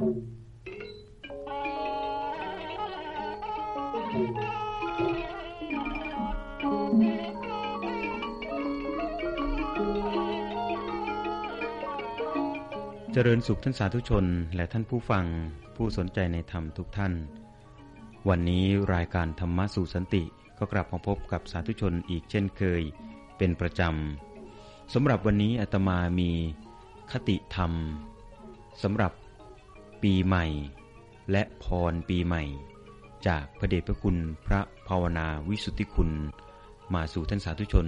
เจริญสุขท่านสาธุชนและท่านผู้ฟังผู้สนใจในธรรมทุกท่าน วันนี้รายการธรรมะสู่สันติก็กลับมาพบกับสาธุชนอีกเช่นเคย เป็นประจำสำหรับวันนี้อาตมามีคติธรรมสำหรับ ปีใหม่ และพรปีใหม่ จากพระเดชพระคุณพระภาวนาวิสุทธิคุณ มาสู่ท่านสาธุชน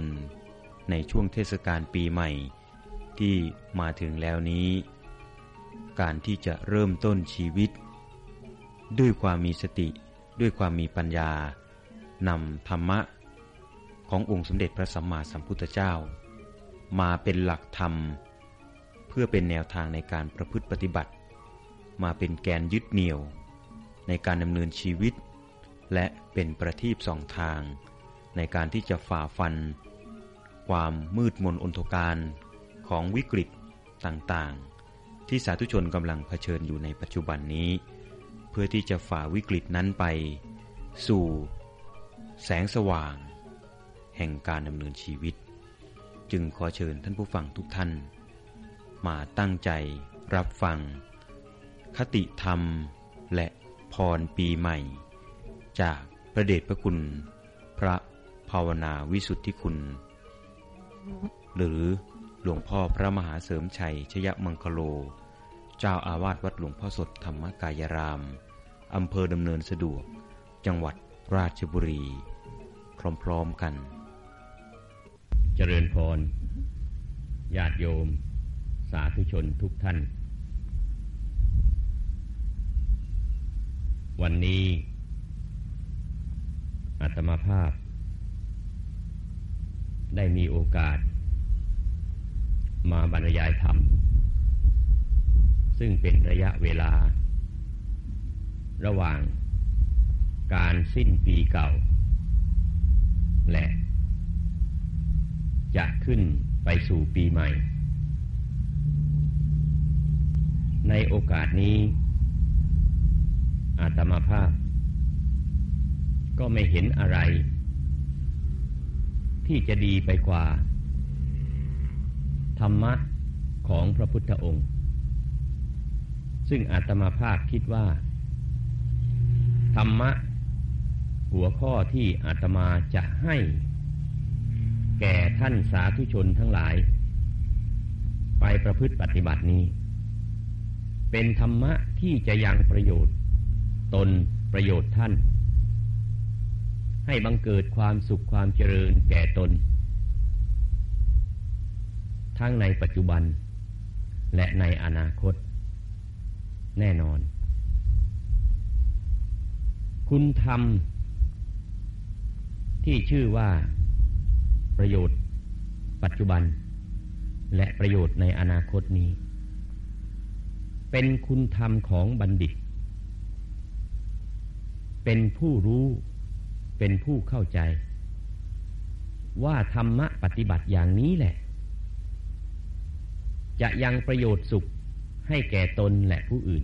ในช่วงเทศกาลปีใหม่ ที่มาถึงแล้วนี้ การที่จะเริ่มต้นชีวิต ด้วยความมีสติด้วยความมีปัญญานำธรรมะ ขององค์สมเด็จพระสัมมาสัมพุทธเจ้า มาเป็นหลักธรรม เพื่อเป็นแนวทางในการประพฤติปฏิบัติ มาเป็นแกนยึดเหนี่ยว ในการดำเนินชีวิต และเป็นประทีปสองทาง ในการที่จะฝ่าฟัน ความมืดมนอนทการของวิกฤตต่างๆ ที่สาธุชนกำลังเผชิญอยู่ในปัจจุบันนี้ เพื่อที่จะฝ่าวิกฤตนั้นไป สู่ แสงสว่าง แห่งการดำเนินชีวิต จึงขอเชิญท่านผู้ฟังทุกท่าน มาตั้งใจรับฟัง คติธรรม และพรปีใหม่ จากพระเดชพระคุณ พระภาวนาวิสุทธิคุณ หรือหลวงพ่อพระมหาเสริมชัยชยมังคโล เจ้าอาวาสวัดหลวงพ่อสดธรรมกายราม อำเภอดำเนินสะดวก จังหวัดราชบุรี พร้อมๆกัน เจริญพร ญาติโยม สาธุชนทุกท่าน วันนี้อาตมาภาพ ได้มีโอกาส มาบรรยายธรรม ซึ่งเป็นระยะเวลา ระหว่างการสิ้นปีเก่า และ จะขึ้นไปสู่ปีใหม่ ในโอกาสนี้ อาตมาภาพ ก็ไม่เห็นอะไร ที่จะดีไปกว่า ธรรมะของพระพุทธองค์ ซึ่งอาตมาภาพคิดว่า ธรรมะ หัวข้อที่อาตมาจะให้ แก่ท่านสาธุชนทั้งหลาย ไปประพฤติปฏิบัตินี้เป็นธรรมะที่จะยังประโยชน์ ตนประโยชน์ท่าน ให้บังเกิดความสุขความเจริญแก่ตน ทั้งในปัจจุบัน และในอนาคต แน่นอน คุณธรรม ที่ชื่อว่าประโยชน์ ปัจจุบัน และประโยชน์ในอนาคตนี้ เป็นคุณธรรมของบัณฑิต เป็นผู้รู้เป็นผู้เข้าใจ ว่าธรรมะปฏิบัติอย่างนี้แหละ จะยังประโยชน์สุขให้แก่ตนและผู้อื่น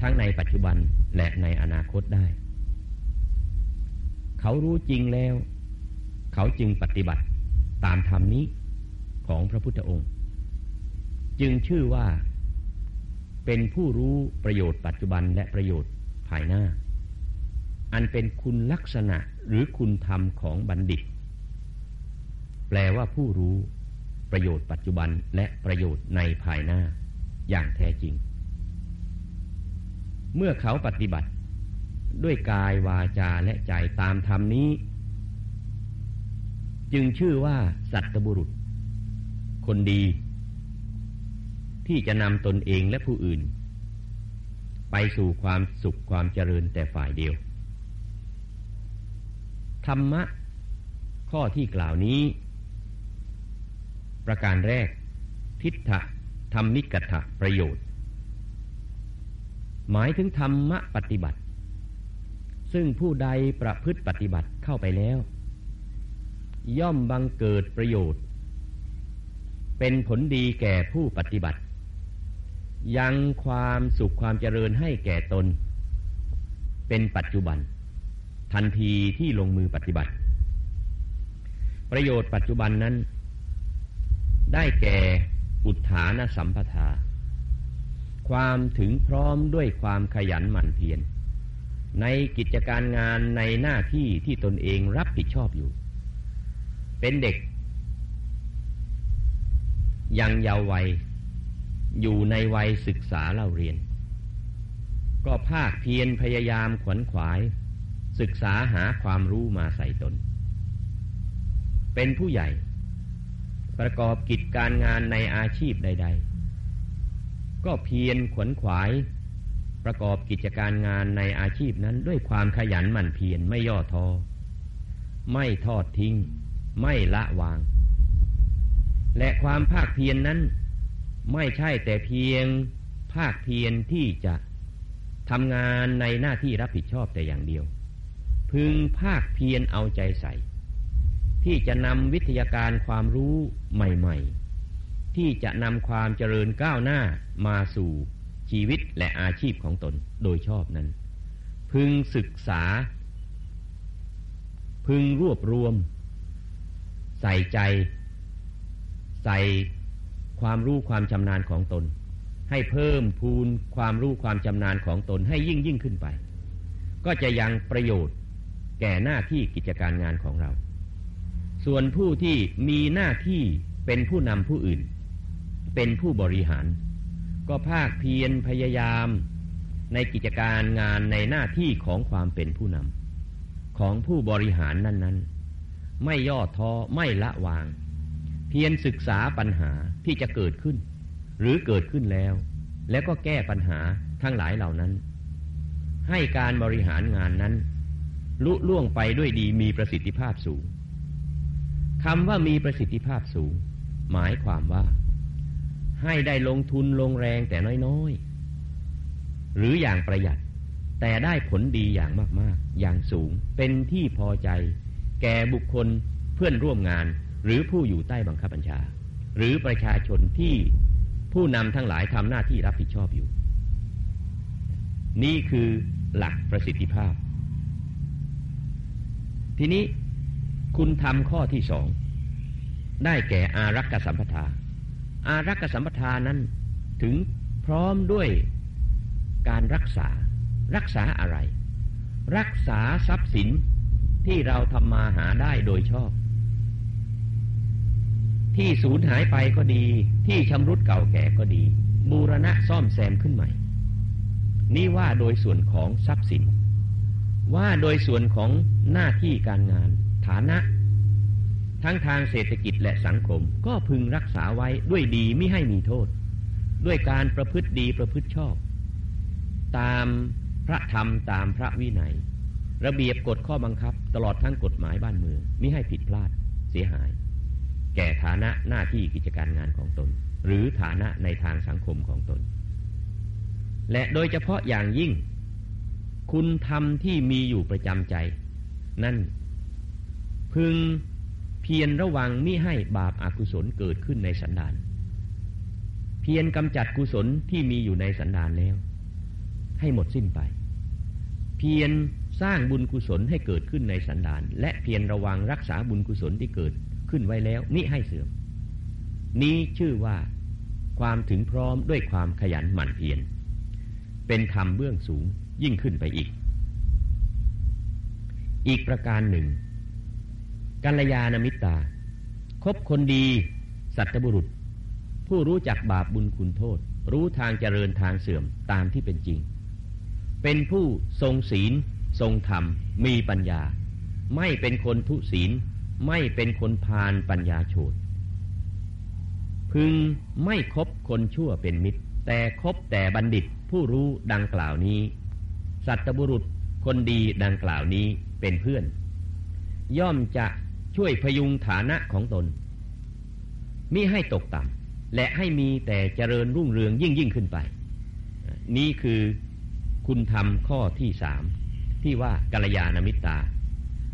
ทั้งในปัจจุบันและในอนาคตได้ เขารู้จริงแล้ว เขาจึงปฏิบัติตามธรรมนี้ของพระพุทธองค์ จึงชื่อว่าเป็นผู้รู้ประโยชน์ปัจจุบันและประโยชน์ภายหน้า อันเป็นคุณลักษณะหรือคุณธรรมของบัณฑิต แปลว่าผู้รู้ประโยชน์ปัจจุบันและประโยชน์ในภายหน้า อย่างแท้จริง เมื่อเขาปฏิบัติ ด้วยกายวาจาและใจตามธรรมนี้ จึงชื่อว่าสัตบุรุษ คนดี ที่จะนำตนเองและผู้อื่น ไปสู่ความสุขความเจริญแต่ฝ่ายเดียว ธรรมะ ข้อที่กล่าวนี้ ประการแรก ทิฏฐะธรรมิกถะประโยชน์ หมายถึงธรรมะปฏิบัติ ซึ่งผู้ใดประพฤติปฏิบัติเข้าไปแล้ว ย่อมบังเกิดประโยชน์ เป็นผลดีแก่ผู้ปฏิบัติ ยังความสุขความเจริญให้แก่ตน เป็นปัจจุบัน ทันทีที่ลงมือปฏิบัติ ประโยชน์ปัจจุบันนั้น ได้แก่อุทานสัมปทา ความถึงพร้อมด้วยความขยันหมั่นเพียรในกิจการงานในหน้าที่ที่ตนเองรับผิดชอบอยู่ เป็นเด็ก ยังเยาว์วัย อยู่ในวัยศึกษาเล่าเรียน ก็ภาคเพียรพยายามขวนขวาย ศึกษาหาความรู้มาใส่ตน เป็นผู้ใหญ่ ประกอบกิจการงานในอาชีพใด ๆ ก็เพียรขวนขวาย ประกอบกิจการงานในอาชีพนั้นด้วยความขยันหมั่นเพียรไม่ย่อท้อไม่ทอดทิ้ง ไม่ละวาง และความภาคเพียรนนั้น ไม่ใช่แต่เพียงภาคเพียรที่จะทำงานในหน้าที่รับผิดชอบแต่อย่างเดียว พึงภาคเพียรเอาใจใส่ ที่จะนำวิทยาการความรู้ใหม่ ๆ ที่จะนำความเจริญก้าวหน้ามาสู่ชีวิตและอาชีพของตนโดยชอบนั้น พึงศึกษา พึงรวบรวม ใส่ใจ ใส่ความรู้ความชำนาญของตน ให้เพิ่มพูนความรู้ความชำนาญของตนให้ยิ่งยิ่งขึ้นไป ก็จะยังประโยชน์ แก่หน้าที่กิจการงานของเรา ส่วนผู้ที่มีหน้าที่เป็นผู้นำผู้อื่น เป็นผู้บริหาร ก็ภาคเพียรพยายามในกิจการงานในหน้าที่ของความเป็นผู้นำของผู้บริหารนั้นๆ ไม่ย่อท้อไม่ละวาง เพียรศึกษาปัญหาที่จะเกิดขึ้น หรือเกิดขึ้นแล้ว แล้วก็แก้ปัญหาทั้งหลายเหล่านั้น ให้การบริหารงานนั้น ลุล่วงไปด้วยดีมีประสิทธิภาพสูงคำว่ามีประสิทธิภาพสูง หมายความว่า ให้ได้ลงทุนลงแรงแต่น้อยๆ หรืออย่างประหยัด แต่ได้ผลดีอย่างมากๆ อย่างสูงเป็นที่พอใจ แก่บุคคลเพื่อนร่วมงาน หรือผู้อยู่ใต้บังคับบัญชา หรือประชาชนที่ผู้นำทั้งหลายทำหน้าที่รับผิดชอบอยู่ นี่คือหลักประสิทธิภาพ ทีนี้คุณทำข้อที่สอง ได้แก่อารักษสัมปทา อารักษสัมปทานนั้นถึงพร้อมด้วยการรักษา รักษาอะไร รักษาทรัพย์สินที่เราทำมาหาได้โดยชอบ ที่สูญหายไปก็ดี ที่ชำรุดเก่าแก่ก็ดี บูรณะซ่อมแซมขึ้นใหม่ นี่ว่าโดยส่วนของทรัพย์สิน ว่าโดยส่วนของหน้าที่การงาน ฐานะ ทั้งทางเศรษฐกิจและสังคม ก็พึงรักษาไว้ด้วยดีไม่ให้มีโทษ ด้วยการประพฤติดีประพฤติชอบ ตามพระธรรมตามพระวินัย ระเบียบกฎข้อบังคับ ตลอดทั้งกฎหมายบ้านเมืองมิให้ผิดพลาดเสียหาย แก่ฐานะหน้าที่กิจการงานของตน หรือฐานะในทางสังคมของตน และโดยเฉพาะอย่างยิ่ง คุณธรรมที่มีอยู่ประจำใจ นั่น พึงเพียรระวังมิให้บาปอากุศลเกิดขึ้นในสันดาน เพียรกำจัดกุศลที่มีอยู่ในสันดานแล้ว ให้หมดสิ้นไป เพียรสร้างบุญกุศลให้เกิดขึ้นในสันดาน และเพียรระวังรักษาบุญกุศลที่เกิดขึ้นไว้แล้วมิให้เสื่อม นี้ชื่อว่าความถึงพร้อมด้วยความขยันหมั่นเพียรเป็นธรรมเบื้องสูง ยิ่งขึ้นไปอีก อีกประการหนึ่ง กัลยาณมิตา คบคนดี สัตบุรุษ ผู้รู้จักบาปบุญคุณโทษ รู้ทางเจริญทางเสื่อมตามที่เป็นจริง เป็นผู้ทรงศีล ทรงธรรม มีปัญญา ไม่เป็นคนทุศีล ไม่เป็นคนพาลปัญญาโฉดพึงไม่คบคนชั่วเป็นมิตร แต่คบแต่บัณฑิตผู้รู้ดังกล่าวนี้ สัตบุรุษคนดีดังกล่าวนี้เป็นเพื่อน ย่อมจะช่วยพยุงฐานะของตนมิให้ตกต่ำและให้มีแต่เจริญรุ่งเรืองยิ่งยิ่งขึ้นไป นี่คือคุณธรรมข้อที่สามที่ว่ากัลยาณมิตรา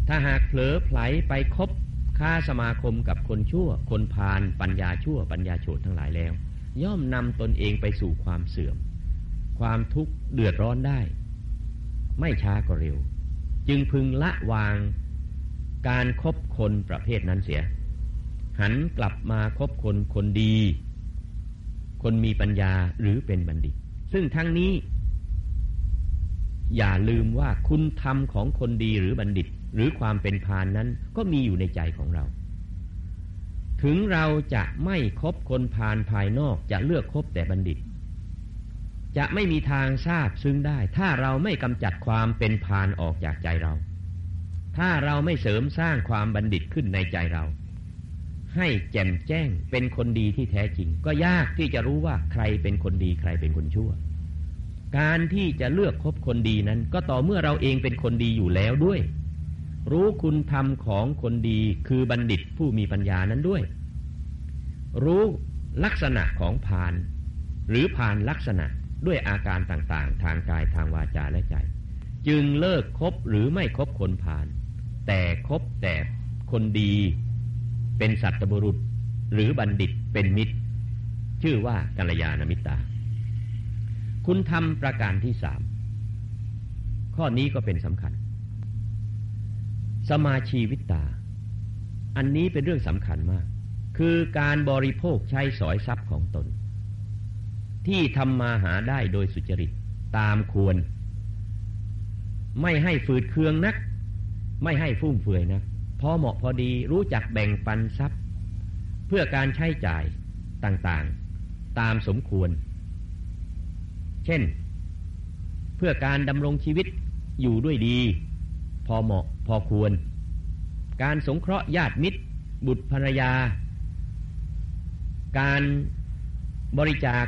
ถ้าหากเผลอไผลไปคบค้าสมาคมกับคนชั่ว คนพาลปัญญาชั่วปัญญาโฉดทั้งหลายแล้ว ย่อมนำตนเองไปสู่ความเสื่อม ความทุกข์เดือดร้อนได้ ไม่ช้าก็เร็ว จึงพึงละวางการครบคนประเภทนั้นเสีย หันกลับมาคบคนคนดี คนมีปัญญาหรือเป็นบัณฑิต ซึ่งทั้งนี้ อย่าลืมว่าคุณธรรมของคนดีหรือบัณฑิต หรือความเป็นพานนั้นก็มีอยู่ในใจของเรา ถึงเราจะไม่คบคนพานภายนอกจะเลือกคบแต่บัณฑิต จะไม่มีทางทราบซึ้งได้ ถ้าเราไม่กำจัดความเป็นพานออกจากใจเรา ถ้าเราไม่เสริมสร้างความบัณฑิตขึ้นในใจเรา ให้แจ่มแจ้งเป็นคนดีที่แท้จริง ก็ยากที่จะรู้ว่าใครเป็นคนดีใครเป็นคนชั่ว การที่จะเลือกคบคนดีนั้น ก็ต่อเมื่อเราเองเป็นคนดีอยู่แล้วด้วย รู้คุณธรรมของคนดีคือบัณฑิตผู้มีปัญญานั้นด้วย รู้ลักษณะของพาน หรือพานลักษณะ ด้วยอาการต่างๆ ทางกายทางวาจาและใจ จึงเลิกคบหรือไม่คบคนพาน แต่คบแต่คนดีเป็นสัตบุรุษ หรือบัณฑิตเป็นมิตร ชื่อว่ากัลยาณมิตรคุณทำประการที่สามข้อนี้ก็เป็นสำคัญ สมาชีวิตา อันนี้เป็นเรื่องสำคัญมาก คือการบริโภคใช้สอยทรัพย์ของตน ที่ทำมาหาได้โดยสุจริตตามควร ไม่ให้ฝืดเคืองนัก ไม่ให้ฟุ่มเฟือยนะพอเหมาะพอดีรู้จักแบ่งปันทรัพย์ เพื่อการใช้จ่ายต่างๆ ตามสมควร เช่น เพื่อการดำรงชีวิตอยู่ด้วยดี พอเหมาะพอควร การสงเคราะห์ญาติมิตร บุตรภรรยา การบริจาค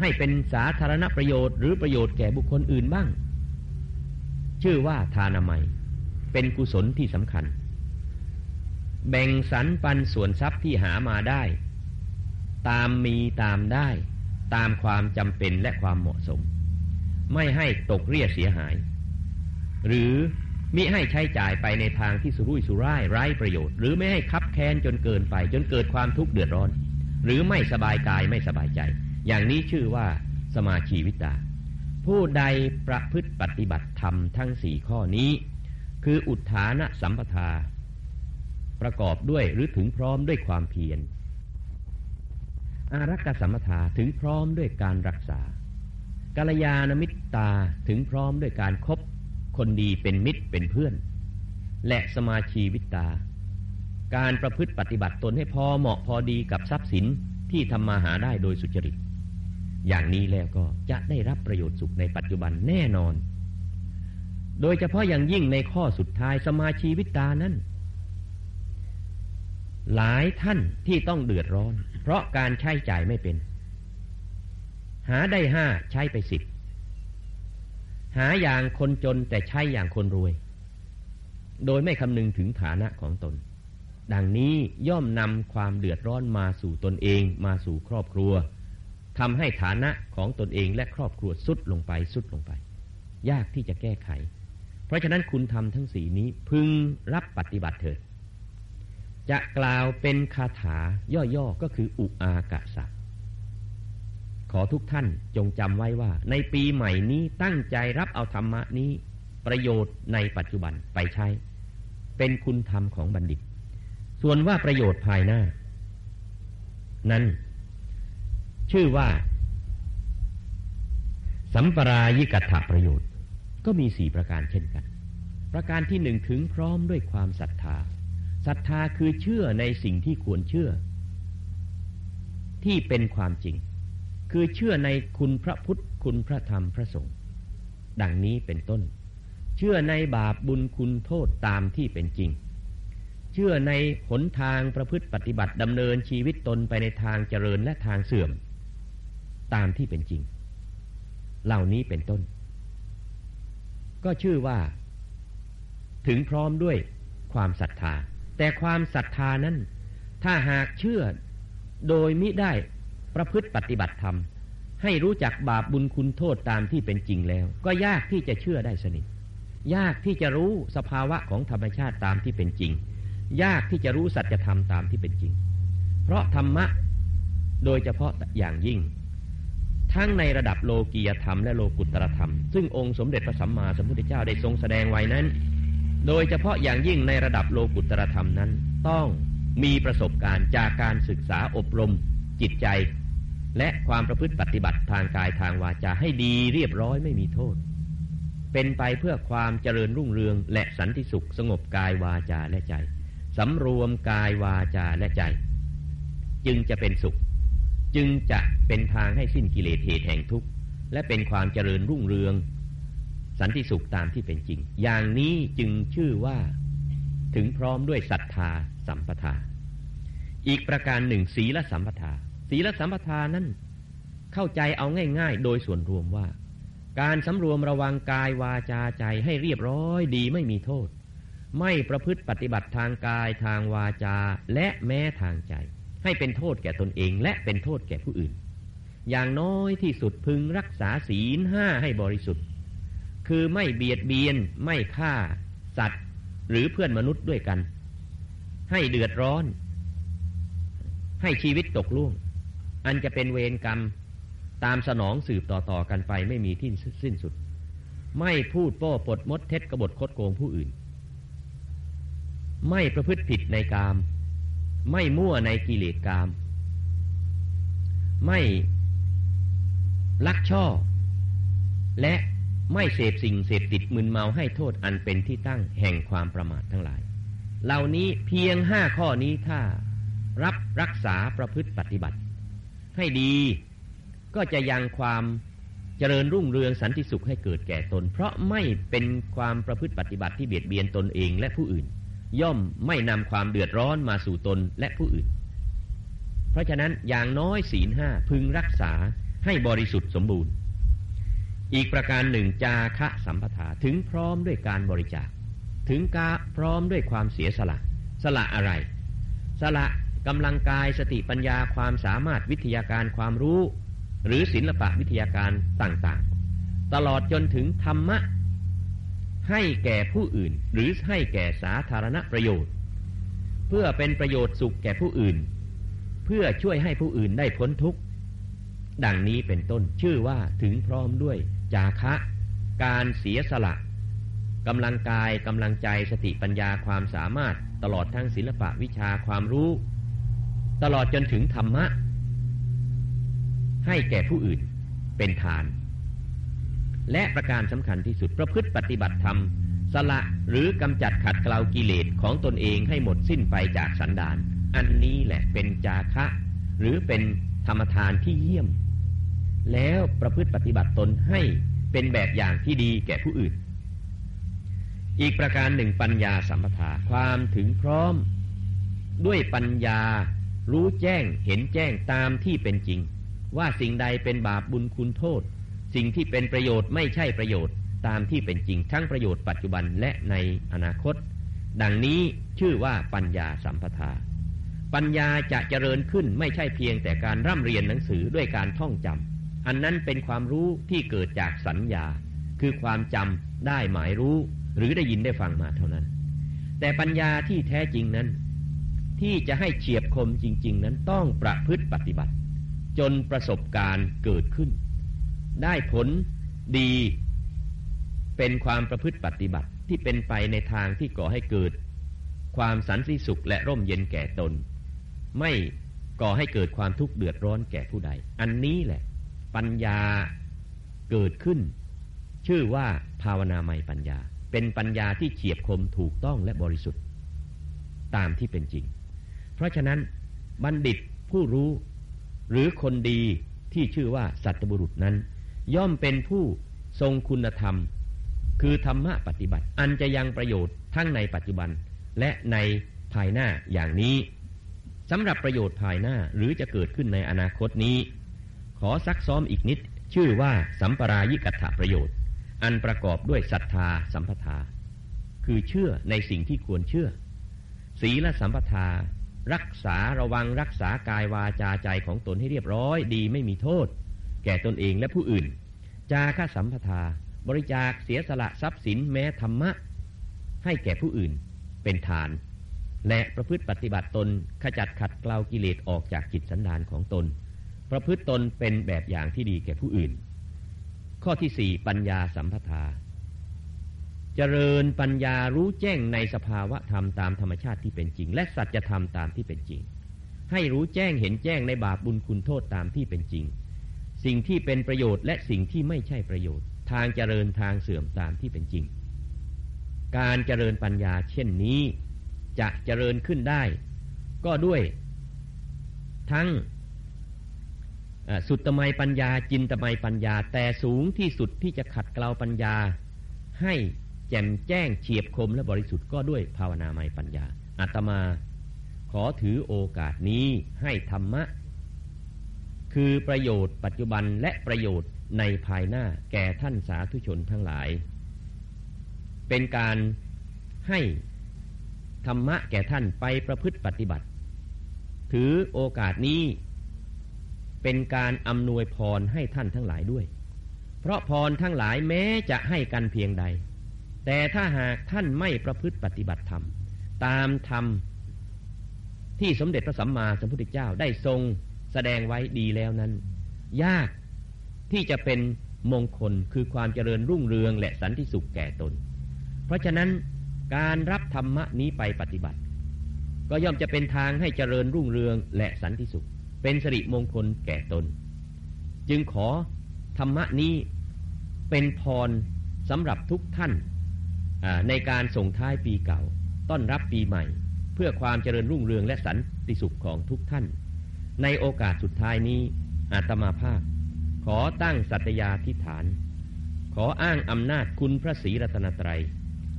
ให้เป็นสาธารณประโยชน์หรือประโยชน์แก่บุคคลอื่นบ้าง ชื่อว่าทานามัย เป็นกุศลที่สำคัญ แบ่งสรรปันส่วนทรัพย์ที่หามาได้ ตามมีตามได้ ตามความจำเป็นและความเหมาะสม ไม่ให้ตกเรียเสียหาย หรือมิให้ใช้จ่ายไปในทางที่สุรุ่ยสุร่ายไร้ประโยชน์ หรือไม่ให้คับแค้นจนเกินไป จนเกิดความทุกข์เดือดร้อน หรือไม่สบายกายไม่สบายใจ อย่างนี้ชื่อว่าสมาชีวิตา ผู้ใดประพฤติปฏิบัติธรรมทั้งสี่ข้อนี้ คืออุทานะสัมปทา ประกอบด้วยหรือถึงพร้อมด้วยความเพียรอารักษสัมปทาถึงพร้อมด้วยการรักษากาลยานมิตรตาถึงพร้อมด้วยการครบคนดีเป็นมิตรเป็นเพื่อน และสมาชีวิตา การประพฤติปฏิบัติตนให้พอเหมาะพอดีกับทรัพย์สินที่ทำมาหาได้โดยสุจริต อย่างนี้แล้วก็จะได้รับประโยชน์สุขในปัจจุบันแน่นอน โดยเฉพาะอย่างยิ่งในข้อสุดท้ายสมาชีวิตานั้น หลายท่านที่ต้องเดือดร้อน เพราะการใช้จ่ายไม่เป็น หาได้ห้าใช้ไปสิบหาอย่างคนจนแต่ใช้อย่างคนรวย โดยไม่คำนึงถึงฐานะของตน ดังนี้ย่อมนำความเดือดร้อนมาสู่ตนเอง มาสู่ครอบครัว ทำให้ฐานะของตนเองและครอบครัวสุดลงไปสุดลงไป ยากที่จะแก้ไข เพราะฉะนั้นคุณทำทั้งสีนี้พึงรับปฏิบัติเถิด จะกล่าวเป็นคาถาย่อๆก็คืออุอากาศะขอทุกท่านจงจำไว้ว่า ในปีใหม่นี้ตั้งใจรับเอาธรรมะนี้ ประโยชน์ในปัจจุบันไปใช้ เป็นคุณธรรมของบัณฑิต ส่วนว่าประโยชน์ภายหน้า นั้น ชื่อว่า สัมปรายิกัตถประโยชน์ ก็มีสี่ประการเช่นกัน ประการที่หนึ่งถึงพร้อมด้วยความศรัทธาศรัทธาคือเชื่อในสิ่งที่ควรเชื่อ ที่เป็นความจริง คือเชื่อในคุณพระพุทธคุณพระธรรมพระสงฆ์ดังนี้เป็นต้น เชื่อในบาปบุญคุณโทษตามที่เป็นจริง เชื่อในหนทางประพฤติปฏิบัติดำเนินชีวิตตนไปในทางเจริญและทางเสื่อม ตามที่เป็นจริง เหล่านี้เป็นต้น ก็ชื่อว่า ถึงพร้อมด้วยความศรัทธา แต่ความศรัทธานั้น ถ้าหากเชื่อโดยมิได้ประพฤติปฏิบัติธรรม ให้รู้จักบาปบุญคุณโทษตามที่เป็นจริงแล้ว ก็ยากที่จะเชื่อได้สนิท ยากที่จะรู้สภาวะของธรรมชาติตามที่เป็นจริง ยากที่จะรู้สัจธรรมตามที่เป็นจริง เพราะธรรมะโดยเฉพาะอย่างยิ่ง ทั้งในระดับโลกียธรรมและโลกุตรธรรม ซึ่งองค์สมเด็จพระสัมมาสัมพุทธเจ้าได้ทรงแสดงไว้นั้น โดยเฉพาะอย่างยิ่งในระดับโลกุตรธรรมนั้น ต้องมีประสบการณ์จากการศึกษาอบรม จิตใจ และความประพฤติปฏิบัติทางกายทางวาจาให้ดีเรียบร้อยไม่มีโทษ เป็นไปเพื่อความเจริญรุ่งเรืองและสันติสุขสงบกายวาจาและใจสำรวมกายวาจาและใจ จึงจะเป็นสุข จึงจะเป็นทางให้สิ้นกิเลสเหตุแห่งทุกข์ และเป็นความเจริญรุ่งเรือง สันติสุขตามที่เป็นจริง อย่างนี้จึงชื่อว่าถึงพร้อมด้วยศรัทธาสัมปทา อีกประการหนึ่งศีลสัมปทา ศีลสัมปทานั้นเข้าใจเอาง่าย ๆ โดยส่วนรวมว่า การสำรวมระวังกายวาจาใจให้เรียบร้อยดีไม่มีโทษ ไม่ประพฤติปฏิบัติทางกายทางวาจาและแม้ทางใจ ให้เป็นโทษแก่ตนเองและเป็นโทษแก่ผู้อื่น อย่างน้อยที่สุดพึงรักษาศีลห้าให้บริสุทธิ์ คือไม่เบียดเบียนไม่ฆ่า สัตว์ หรือเพื่อนมนุษย์ด้วยกัน ให้เดือดร้อน ให้ชีวิตตกล่วง อันจะเป็นเวรกรรมตามสนองสืบต่อๆกันไปไม่มีที่สิ้นสุด ไม่พูดโป้ปดมดเท็จกบฏคดโกงผู้อื่น ไม่ประพฤติผิดในกาม ไม่มั่วในกิเลสกาม ไม่ลักช่อ และไม่เสพสิ่งเสพติดมึนเมาให้โทษอันเป็นที่ตั้งแห่งความประมาททั้งหลาย เหล่านี้เพียงห้าข้อนี้ถ้ารับรักษาประพฤติปฏิบัติ ให้ดีก็จะยังความเจริญรุ่งเรืองสันติสุขให้เกิดแก่ตน เพราะไม่เป็นความประพฤติปฏิบัติที่เบียดเบียนตนเองและผู้อื่น ย่อมไม่นำความเดือดร้อนมาสู่ตนและผู้อื่น เพราะฉะนั้นอย่างน้อยศีลห้าพึงรักษาให้บริสุทธิ์สมบูรณ์ อีกประการหนึ่งจาคะสัมปทาถึงพร้อมด้วยการบริจาค ถึงกาพร้อมด้วยความเสียสละ สละอะไร สละกำลังกายสติปัญญาความสามารถวิทยาการความรู้ หรือศิลปะวิทยาการต่างๆ ตลอดจนถึงธรรมะ ให้แก่ผู้อื่น หรือให้แก่สาธารณประโยชน์ เพื่อเป็นประโยชน์สุขแก่ผู้อื่น เพื่อช่วยให้ผู้อื่นได้พ้นทุกข์ ดังนี้เป็นต้นชื่อว่าถึงพร้อมด้วย จาคะ การเสียสละกำลังกายกำลังใจสติปัญญาความสามารถตลอดทั้งศิลปะวิชาความรู้ ตลอดจนถึงธรรมะ ให้แก่ผู้อื่นเป็นทาน และประการสำคัญที่สุดประพฤติปฏิบัติธรรม สละหรือกำจัดขัดเกลากิเลสของตนเองให้หมดสิ้นไปจากสันดาน อันนี้แหละเป็นจาคะ หรือเป็นธรรมทานที่เยี่ยม แล้วประพฤติปฏิบัติตนให้เป็นแบบอย่างที่ดีแก่ผู้อื่น อีกประการหนึ่งปัญญาสัมปทาความถึงพร้อม ด้วยปัญญารู้แจ้งเห็นแจ้งตามที่เป็นจริง ว่าสิ่งใดเป็นบาปบุญคุณโทษ สิ่งที่เป็นประโยชน์ไม่ใช่ประโยชน์ตามที่เป็นจริงทั้งประโยชน์ปัจจุบันและในอนาคต ดังนี้ชื่อว่าปัญญาสัมปทา ปัญญาจะเจริญขึ้นไม่ใช่เพียงแต่การร่ำเรียนหนังสือด้วยการท่องจำอันนั้นเป็นความรู้ที่เกิดจากสัญญา คือความจำได้หมายรู้ หรือได้ยินได้ฟังมาเท่านั้น แต่ปัญญาที่แท้จริงนั้น ที่จะให้เฉียบคมจริง ๆ นั้นต้องประพฤติปฏิบัติ จนประสบการณ์เกิดขึ้น ได้ผลดีเป็นความประพฤติปฏิบัติที่เป็นไปในทางที่ก่อให้เกิด ความสันติสุขและร่มเย็นแก่ตน ไม่ก่อให้เกิดความทุกข์เดือดร้อนแก่ผู้ใด อันนี้แหละ ปัญญาเกิดขึ้น ชื่อว่าภาวนาไมปัญญา เป็นปัญญาที่เฉียบคมถูกต้องและบริสุทธิ์ ตามที่เป็นจริง เพราะฉะนั้นบัณฑิตผู้รู้ หรือคนดีที่ชื่อว่าสัตบุรุษนั้น ย่อมเป็นผู้ทรงคุณธรรม คือธรรมะปฏิบัติ อันจะยังประโยชน์ทั้งในปัจจุบันและในภายหน้าอย่างนี้สำหรับประโยชน์ภายหน้าหรือจะเกิดขึ้นในอนาคตนี้ ขอซักซ้อมอีกนิด ชื่อว่าสัมปรายิกัตถประโยชน์ อันประกอบด้วยศรัทธาสัมปทา คือเชื่อในสิ่งที่ควรเชื่อ ศีลสัมปทา รักษาระวังรักษากายวาจาใจของตนให้เรียบร้อยดีไม่มีโทษ แก่ตนเองและผู้อื่น จาค่าสัมปทา บริจาคเสียสละทรัพย์สินแม้ธรรมะ ให้แก่ผู้อื่นเป็นฐาน และประพฤติปฏิบัติตนขจัดขัดเกลากิเลสออกจากจิตสันดานของตน ประพฤติตนเป็นแบบอย่างที่ดีแก่ผู้อื่น ข้อที่สี่ปัญญาสัมปทา เจริญปัญญารู้แจ้งในสภาวะธรรมตามธรรมชาติที่เป็นจริง และสัจธรรมตามที่เป็นจริง ให้รู้แจ้งเห็นแจ้งในบาปบุญคุณโทษตามที่เป็นจริง สิ่งที่เป็นประโยชน์และสิ่งที่ไม่ใช่ประโยชน์ ทางเจริญทางเสื่อมตามที่เป็นจริง การเจริญปัญญาเช่นนี้ จะเจริญขึ้นได้ ก็ด้วย ทั้งสุดตมัยปัญญาจินตมัยปัญญา แต่สูงที่สุดที่จะขัดเกลาปัญญา ให้แจ่มแจ้งเฉียบคมและบริสุทธิ์ก็ด้วยภาวนาไมปัญญาอาตมาขอถือโอกาสนี้ให้ธรรมะ คือประโยชน์ปัจจุบันและประโยชน์ในภายหน้าแก่ท่านสาธุชนทั้งหลาย เป็นการให้ธรรมะแก่ท่านไปประพฤติปฏิบัติ ถือโอกาสนี้ เป็นการอำนวยพรให้ท่านทั้งหลายด้วย เพราะพรทั้งหลายแม้จะให้กันเพียงใด แต่ถ้าหากท่านไม่ประพฤติปฏิบัติธรรม ตามธรรมที่สมเด็จพระสัมมาสัมพุทธเจ้าได้ทรง แสดงไว้ดีแล้วนั้น ยากที่จะเป็นมงคลคือความเจริญรุ่งเรืองและสันติสุขแก่ตน เพราะฉะนั้นการรับธรรมะนี้ไปปฏิบัติ ก็ย่อมจะเป็นทางให้เจริญรุ่งเรืองและสันติสุข เป็นสิริมงคลแก่ตน จึงขอธรรมะนี้เป็นพรสำหรับทุกท่านในการส่งท้ายปีเก่า ต้อนรับปีใหม่ เพื่อความเจริญรุ่งเรืองและสันติสุขของทุกท่าน ในโอกาสสุดท้ายนี้อาตมาภาพ ขอตั้งสัตยาธิฐาน ขออ้างอำนาจคุณพระศรีรัตนตรัย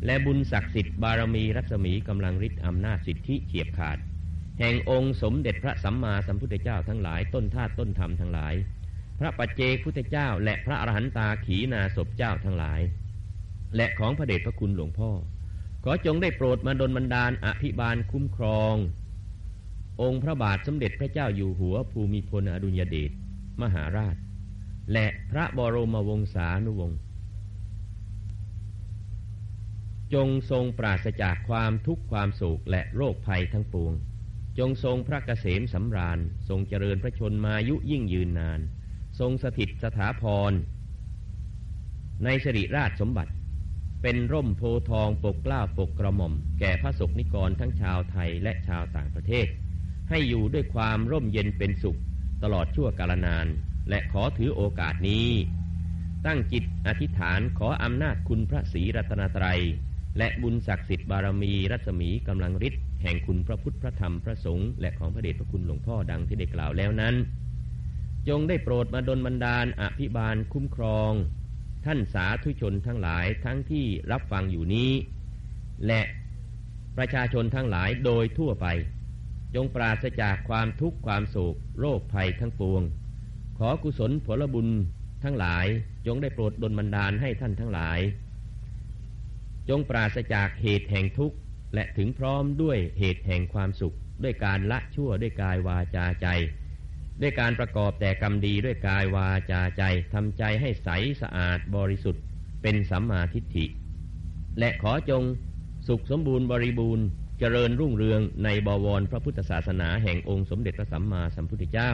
และบุญศักดิ์สิทธิ์บารมีรัศมีกำลังฤทธิ์อำนาจสิทธิเฉียบขาด แห่งองค์สมเด็จพระสัมมาสัมพุทธเจ้าทั้งหลายต้นธาตุต้นธรรมทั้งหลาย พระปัจเจกพุทธเจ้า และพระอรหันตาขีนาศพเจ้าทั้งหลาย และของพระเดชพระคุณหลวงพ่อ ขอจงได้โปรดมาดลบันดาลอภิบาลคุ้มครอง องค์พระบาทสมเด็จพระเจ้าอยู่หัวภูมิพลอดุลยเดชมหาราช และพระบรมวงศานุวงศ์จงทรงปราศจากความทุกข์ความโศกและโรคภัยทั้งปวง จงทรงพระเกษมสำราญ ทรงเจริญพระชนมายุยิ่งยืนนาน ทรงสถิตสถาพร ในสิริราชสมบัติ เป็นร่มโพทองปกกล้าปกกระหม่อม แก่พระสกนิกรทั้งชาวไทยและชาวต่างประเทศ ให้อยู่ด้วยความร่มเย็นเป็นสุข ตลอดชั่วกาลนาน และขอถือโอกาสนี้ ตั้งจิตอธิษฐานขออำนาจคุณพระศรีรัตนตรัย และบุญศักดิ์สิทธิ์บารมีรัศมีกำลังฤทธิ์แห่งคุณพระพุทธพระธรรมพระสงฆ์และของพระเดชพระคุณหลวงพ่อดังที่ได้กล่าวแล้วนั้น จงได้โปรดมาดลบันดาลอภิบาลคุ้มครอง ท่านสาธุชนทั้งหลายทั้งที่รับฟังอยู่นี้ และประชาชนทั้งหลายโดยทั่วไป จงปราศจากความทุกข์ความโศกโรคภัยทั้งปวง ขอกุศลผลบุญทั้งหลายจงได้โปรดดลบันดาลให้ท่านทั้งหลาย จงปราศจากเหตุแห่งทุกข์และถึงพร้อมด้วยเหตุแห่งความสุข ด้วยการละชั่วด้วยกายวาจาใจ ด้วยการประกอบแต่กรรมดีด้วยกายวาจาใจทำใจให้ใสสะอาดบริสุทธิ์ เป็นสัมมาทิฏฐิ และขอจงสุขสมบูรณ์บริบูรณ์ เจริญรุ่งเรืองในบวรพระพุทธศาสนาแห่งองค์สมเด็จพระสัมมาสัมพุทธเจ้า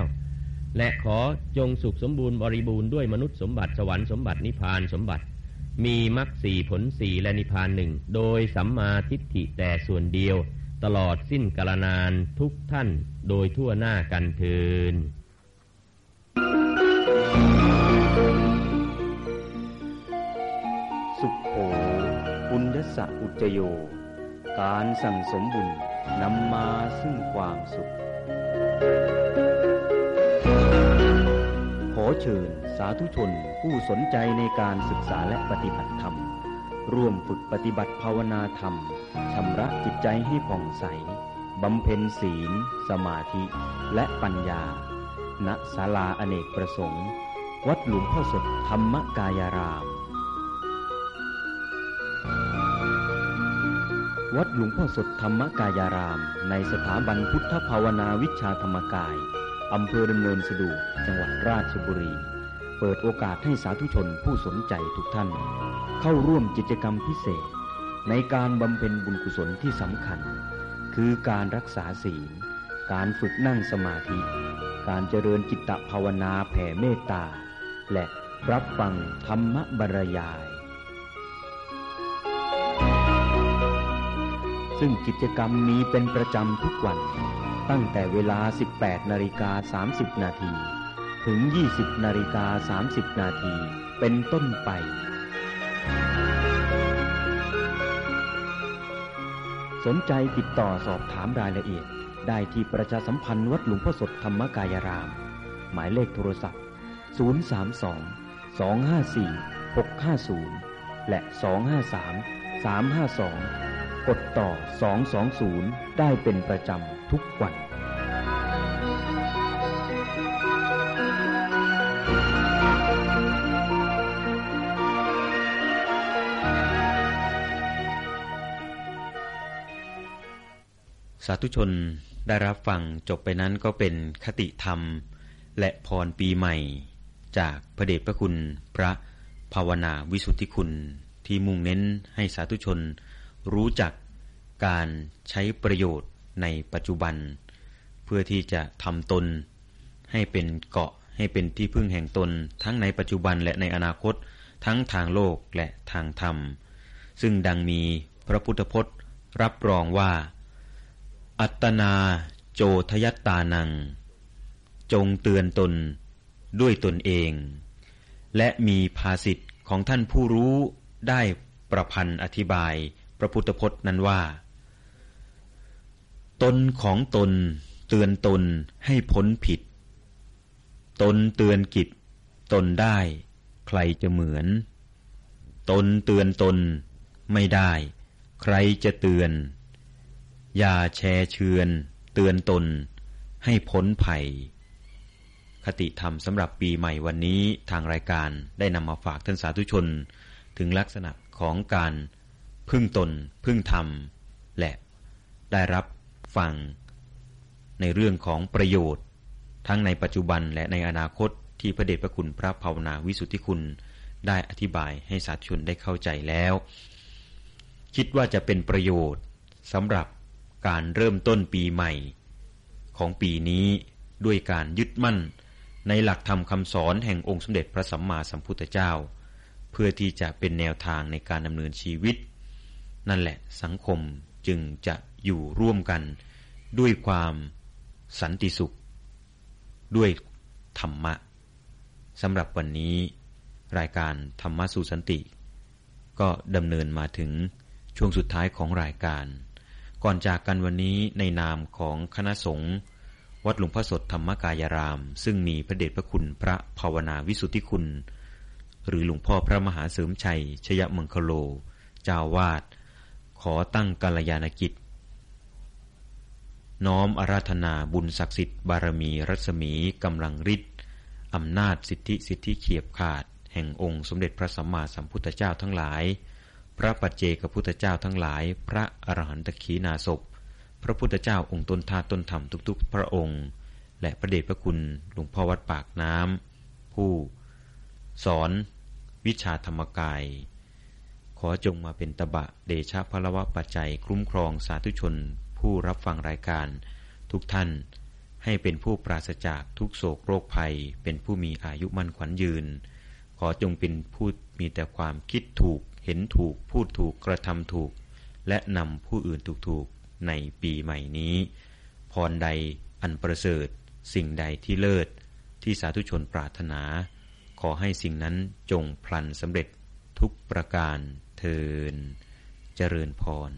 และขอจงสุขสมบูรณ์บริบูรณ์ด้วยมนุษย์สมบัติสวรรค์สมบัตินิพพานสมบัติ มีมรรคสี่ผลสี่และนิพพานหนึ่งโดยสัมมาทิฏฐิแต่ส่วนเดียว ตลอดสิ้นกาลนานทุกท่านโดยทั่วหน้ากันเทินสุขโขปุญญสะอุจโย การสั่งสมบุญนำมาซึ่งความสุข ขอเชิญสาธุชนผู้สนใจในการศึกษาและปฏิบัติธรรม ร่วมฝึกปฏิบัติภาวนาธรรมชำระจิตใจให้ผ่องใสบำเพ็ญศีล สมาธิ และปัญญา ณศาลาอเนกประสงค์ วัดหลวงพ่อสดธรรมกายาราม วัดหลวงพ่อสดธรรมกายาราม ในสถาบันพุทธภาวนาวิชาธรรมกาย อำเภอดำเนินสะดวกจังหวัดราชบุรี เปิดโอกาสให้สาธุชนผู้สนใจทุกท่าน เข้าร่วมกิจกรรมพิเศษ ในการบำเพ็ญบุญกุศลที่สำคัญ คือการรักษาศีล การฝึกนั่งสมาธิ การเจริญจิตตภาวนาแผ่เมตตา และรับฟังธรรมบรรยาย ซึ่งกิจกรรมมีเป็นประจำทุกวัน ตั้งแต่เวลา 18นาฬิกา30 นาทีถึง 20นาฬิกา30 นาทีเป็นต้นไป สนใจติดต่อสอบถามรายละเอียด ได้ที่ประชาสัมพันธ์วัดหลวงพ่อสดธรรมกายราม หมายเลขโทรศัพท์ 032 254 650 และ 253 352 กดต่อ 220 ได้เป็นประจำทุกวัน สาธุชนได้รับฟังจบไปนั้นก็เป็นคติธรรม และพรปีใหม่ จากพระเดชพระคุณพระภาวนาวิสุทธิคุณที่มุ่งเน้นให้สาธุชน รู้จักการใช้ประโยชน์ในปัจจุบัน เพื่อที่จะทำตน ให้เป็นเกาะให้เป็นที่พึ่งแห่งตน ทั้งในปัจจุบันและในอนาคต ทั้งทางโลกและทางธรรม ซึ่งดังมีพระพุทธพจน์รับรองว่า อัตนาโจทยัตตานัง จงเตือนตนด้วยตนเอง และมีภาษิตของท่านผู้รู้ได้ประพันธ์อธิบาย พระพุทธพจน์นั้นว่า ตนของตนเตือนตนให้พ้นผิด ตนเตือนกิจ ตนได้ ใครจะเหมือน ตนเตือนตนไม่ได้ ใครจะเตือน อย่าแชร์เชือน เตือนตนให้พ้นภัยคติธรรมสำหรับปีใหม่วันนี้ทางรายการได้นำมาฝากท่านสาธุชน ถึงลักษณะของการ พึ่งตน พึ่งธรรม และได้รับฟัง ในเรื่องของประโยชน์ ทั้งในปัจจุบันและในอนาคตที่พระเดชพระคุณพระภาวนาวิสุทธิคุณได้อธิบายให้สาธุชนได้เข้าใจแล้ว คิดว่าจะเป็นประโยชน์สำหรับการเริ่มต้นปีใหม่ ของปีนี้ด้วยการยึดมั่น ในหลักธรรมคำสอนแห่งองค์สมเด็จพระสัมมาสัมพุทธเจ้า เพื่อที่จะเป็นแนวทางในการดำเนินชีวิต นั่นแหละสังคมจึงจะอยู่ร่วมกัน ด้วยความสันติสุข ด้วยธรรมะสำหรับวันนี้ รายการธรรมะสู่สันติ ก็ดำเนินมาถึงช่วงสุดท้ายของรายการ ก่อนจากกันวันนี้ในนามของคณะสงฆ์วัดหลวงพ่อสดธรรมกายราม ซึ่งมีพระเดชพระคุณพระภาวนาวิสุทธิคุณ หรือหลวงพ่อพระมหาเสริมชัย ชยมังคโล เจ้าวาด ขอตั้งกัลยาณกิจ น้อมอาราธนาบุญศักดิ์สิทธิ์บารมีรัศมีกำลังฤทธิ์อำนาจสิทธิสิทธิเขียบขาด แห่งองค์สมเด็จพระสัมมาสัมพุทธเจ้าทั้งหลาย พระปัจเจกพุทธเจ้าทั้งหลาย พระอรหันตขีนาศพพระพุทธเจ้าองค์ตนทาตนธรรมทุกๆ พระองค์ และพระเดชพระคุณหลวงพ่อวัดปากน้ำผู้ สอน วิชาธรรมกาย ขอจงมาเป็นตบะเดชะพลวะปัจจัยคุ้มครองสาธุชน ผู้รับฟังรายการ ทุกท่าน ให้เป็นผู้ปราศจากทุกโศกโรคภัย เป็นผู้มีอายุมั่นขวัญยืน ขอจงเป็นผู้มีแต่ความคิดถูก เห็นถูก พูดถูกกระทำถูก และนำผู้อื่นถูกๆในปีใหม่นี้ พรใดอันประเสริฐ สิ่งใดที่เลิศ ที่สาธุชนปรารถนา ขอให้สิ่งนั้นจงพลันสำเร็จทุกประการ เทิน เจริญพร